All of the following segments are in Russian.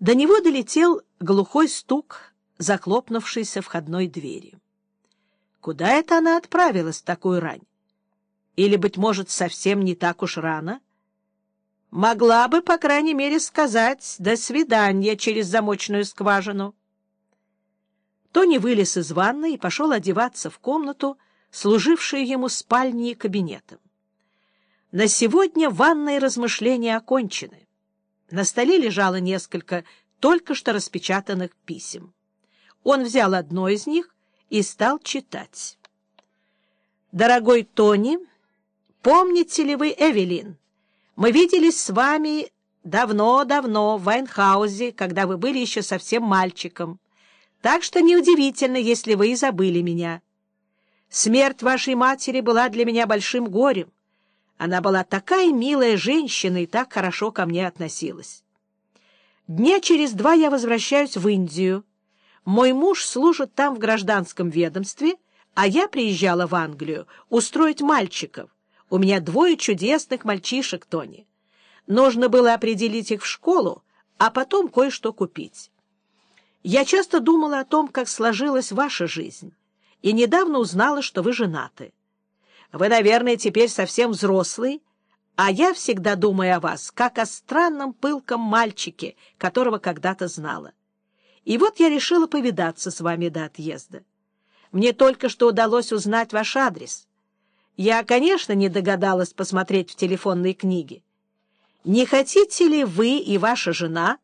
До него долетел глухой стук захлопнувшейся входной двери. Куда это она отправилась такую рань? Или, быть может, совсем не так уж рано? Могла бы, по крайней мере, сказать «до свидания» через замочную скважину. Тони вылез из ванной и пошел одеваться в комнату, служившую ему спальней и кабинетом. На сегодня ванные размышления окончены. На столе лежало несколько только что распечатанных писем. Он взял одно из них и стал читать. «Дорогой Тони, помните ли вы Эвелин? Мы виделись с вами давно-давно в Вайнхаузе, когда вы были еще совсем мальчиком. Так что неудивительно, если вы и забыли меня. Смерть вашей матери была для меня большим горем. Она была такая милая женщина и так хорошо ко мне относилась. Дня через два я возвращаюсь в Индию. Мой муж служит там в гражданском ведомстве, а я приезжала в Англию устроить мальчиков. У меня двое чудесных мальчишек, Тони. Нужно было определить их в школу, а потом кое-что купить. Я часто думала о том, как сложилась ваша жизнь, и недавно узнала, что вы женаты. Вы, наверное, теперь совсем взрослый, а я всегда думаю о вас, как о странном пылком мальчике, которого когда-то знала. И вот я решила повидаться с вами до отъезда. Мне только что удалось узнать ваш адрес. Я, конечно, не догадалась посмотреть в телефонной книге. Не хотите ли вы и ваша жена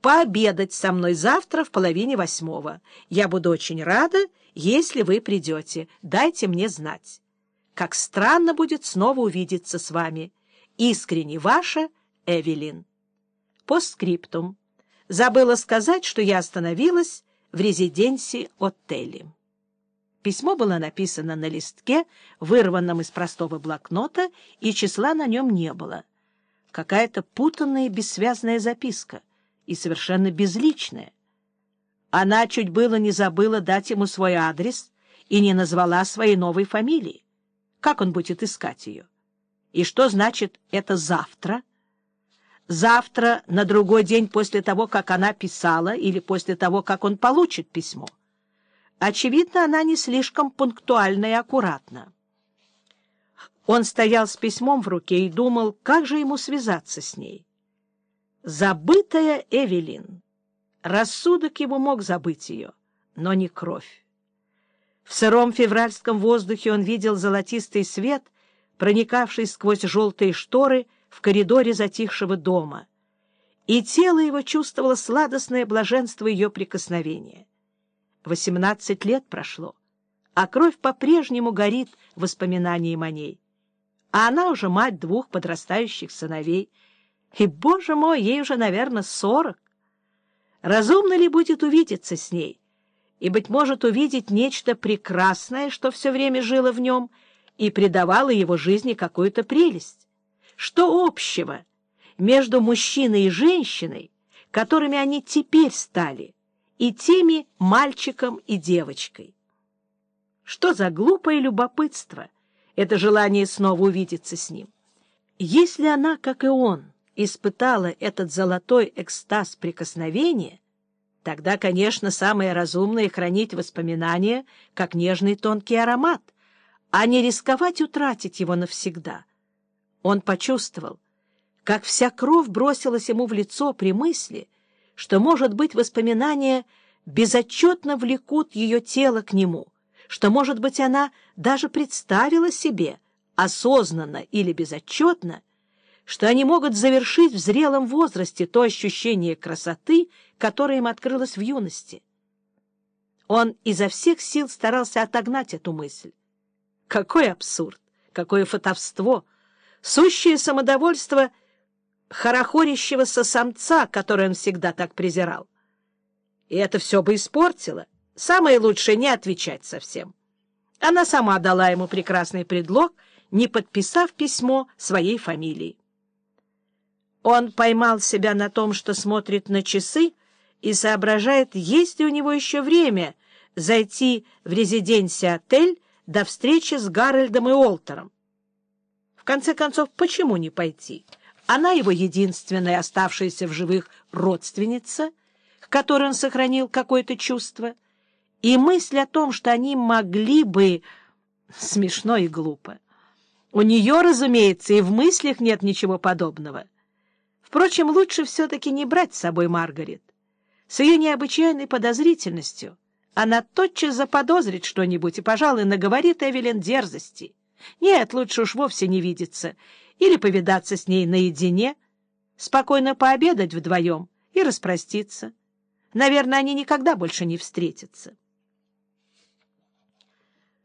пообедать со мной завтра в половине восьмого? Я буду очень рада, если вы придете. Дайте мне знать. Как странно будет снова увидеться с вами. Искренне ваша Эвелин. Постскриптум. Забыла сказать, что я остановилась в резиденции отеля. Письмо было написано на листке, вырванном из простого блокнота, и числа на нем не было. Какая-то путанная бессвязная записка и совершенно безличная. Она чуть было не забыла дать ему свой адрес и не назвала своей новой фамилии. Как он будет искать ее? И что значит это «завтра»? Завтра, на другой день после того, как она писала, или после того, как он получит письмо. Очевидно, она не слишком пунктуальна и аккуратна. Он стоял с письмом в руке и думал, как же ему связаться с ней. Забытая Эвелин. Рассудок его мог забыть ее, но не кровь. В сыром февральском воздухе он видел золотистый свет, проникавший сквозь желтые шторы в коридоре затихшего дома, и тело его чувствовало сладостное блаженство ее прикосновения. Восемнадцать лет прошло, а кровь по-прежнему горит воспоминанием о ней. А она уже мать двух подрастающих сыновей, и, боже мой, ей уже, наверное, сорок. Разумно ли будет увидеться с ней — и, быть может, увидеть нечто прекрасное, что все время жило в нем и придавало его жизни какую-то прелесть. Что общего между мужчиной и женщиной, которыми они теперь стали, и теми мальчиком и девочкой? Что за глупое любопытство, это желание снова увидеться с ним? Если она, как и он, испытала этот золотой экстаз прикосновения — Тогда, конечно, самое разумное — хранить воспоминания как нежный тонкий аромат, а не рисковать утратить его навсегда. Он почувствовал, как вся кровь бросилась ему в лицо при мысли, что, может быть, воспоминания безотчетно влекут ее тело к нему, что, может быть, она даже представила себе, осознанно или безотчетно, что они могут завершить в зрелом возрасте то ощущение красоты, которое им открылось в юности. Он изо всех сил старался отогнать эту мысль. Какой абсурд! Какое фотовство! Сущее самодовольство хорохорящегося самца, который он всегда так презирал. И это все бы испортило. Самое лучшее — не отвечать совсем. Она сама дала ему прекрасный предлог, не подписав письмо своей фамилией. Он поймал себя на том, что смотрит на часы и соображает, есть ли у него еще время зайти в резиденция-отель до встречи с Гарольдом и Олтером. В конце концов, почему не пойти? Она его единственная оставшаяся в живых родственница, к которой он сохранил какое-то чувство, и мысль о том, что они могли бы... Смешно и глупо. У нее, разумеется, и в мыслях нет ничего подобного. Впрочем, лучше все-таки не брать с собой Маргарет. С ее необычайной подозрительностью она тотчас заподозрит что-нибудь и, пожалуй, наговорит Эвелин дерзости. Нет, лучше уж вовсе не видеться или повидаться с ней наедине, спокойно пообедать вдвоем и распроститься. Наверное, они никогда больше не встретятся.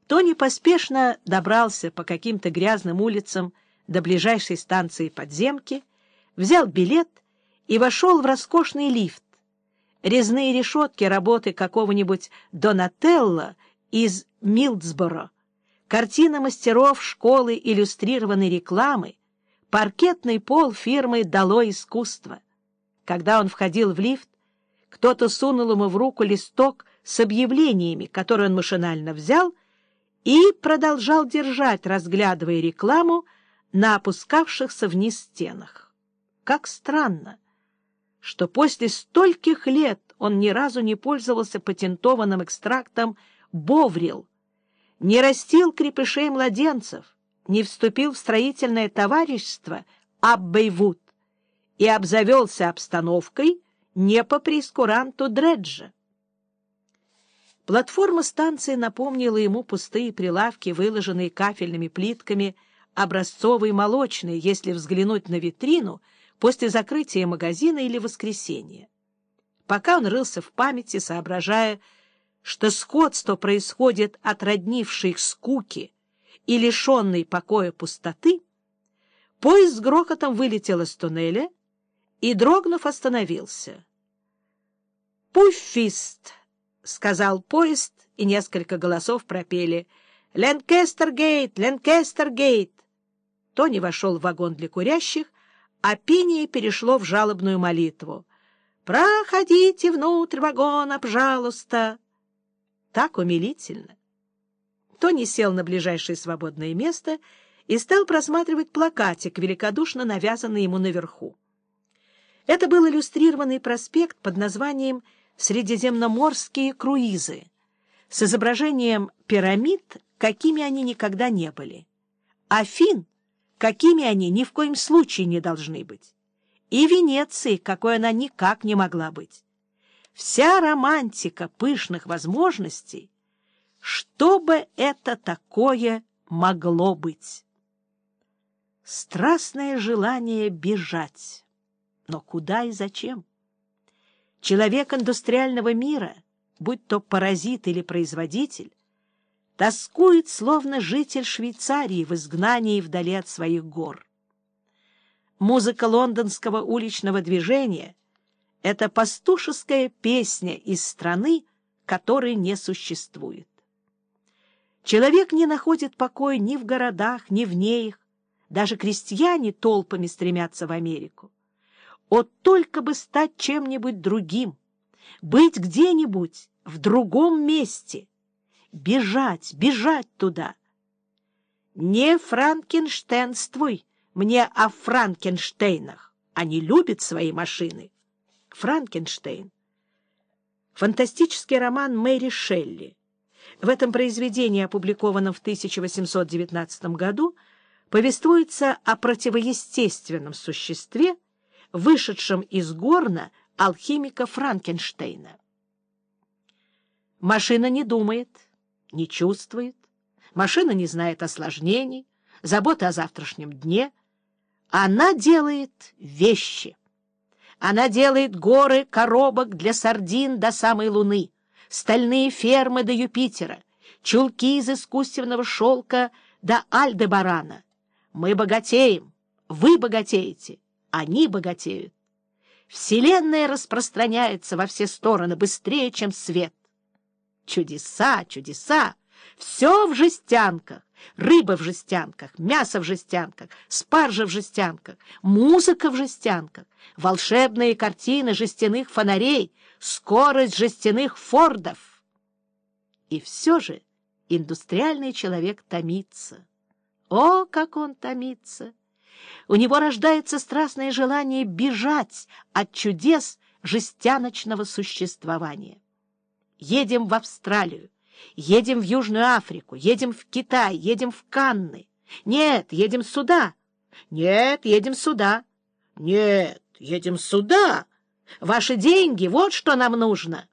Тони поспешно добрался по каким-то грязным улицам до ближайшей станции подземки, взял билет и вошел в роскошный лифт. Резные решетки работы какого-нибудь Донателло из Милдсборо, картина мастеров школы иллюстрированной рекламы, паркетный пол фирмы «Дало искусство». Когда он входил в лифт, кто-то сунул ему в руку листок с объявлениями, который он машинально взял и продолжал держать, разглядывая рекламу на опускавшихся вниз стенах. Как странно, что после стольких лет он ни разу не пользовался патентованным экстрактом «Боврил», не растил крепышей-младенцев, не вступил в строительное товарищество Аббейвуд и обзавелся обстановкой не по прескуранту Дреджа. Платформа станции напомнила ему пустые прилавки, выложенные кафельными плитками, образцовые молочные, если взглянуть на витрину после закрытия магазина или воскресенья. Пока он рылся в памяти, соображая, что сходство происходит от роднившей их скуки и лишенной покоя пустоты, поезд с грохотом вылетел из туннеля и, дрогнув, остановился. «Пуффист!» — сказал поезд, и несколько голосов пропели «Ленкестер-гейт! Ленкестер-гейт!». Тони вошел в вагон для курящих, а пение перешло в жалобную молитву. «Проходите внутрь вагона, пожалуйста!» Так умилительно. Тони сел на ближайшее свободное место и стал просматривать плакатик, великодушно навязанный ему наверху. Это был иллюстрированный проспект под названием средиземноморские круизы с изображением пирамид, какими они никогда не были, Афин, какими они ни в коем случае не должны быть, и Венеции, какой она никак не могла быть. Вся романтика пышных возможностей, что бы это такое могло быть? Страстное желание бежать. Но куда и зачем? Человек индустриального мира, будь то паразит или производитель, тоскует, словно житель Швейцарии в изгнании вдали от своих гор. Музыка лондонского уличного движения — это пастушеская песня из страны, которой не существует. Человек не находит покоя ни в городах, ни вне их. Даже крестьяне толпами стремятся в Америку. О, только бы стать чем-нибудь другим, быть где-нибудь в другом месте, бежать, бежать туда. Не франкенштейнствуй мне о Франкенштейнах. Они любят свои машины. Франкенштейн. Фантастический роман Мэри Шелли. В этом произведении, опубликованном в 1819 году, повествуется о противоестественном существе, вышедшем из горна алхимика Франкенштейна. Машина не думает, не чувствует, машина не знает осложнений, заботы о завтрашнем дне. Она делает вещи. Она делает горы коробок для сардин до самой Луны, стальные фермы до Юпитера, чулки из искусственного шелка до Альдебарана. Мы богатеем, вы богатеете, они богатеют. Вселенная распространяется во все стороны быстрее, чем свет. Чудеса, чудеса! Все в жестянках. Рыба в жестянках, мясо в жестянках, спаржа в жестянках, музыка в жестянках, волшебные картины жестяных фонарей, скорость жестяных фордов. И все же индустриальный человек томится. О, как он томится! у него рождается страстное желание бежать от чудес жестяночного существования. Едем в Австралию, едем в Южную Африку, едем в Китай, едем в Канны. Нет, едем сюда. Нет, едем сюда. Нет, едем сюда. Ваши деньги, вот что нам нужно.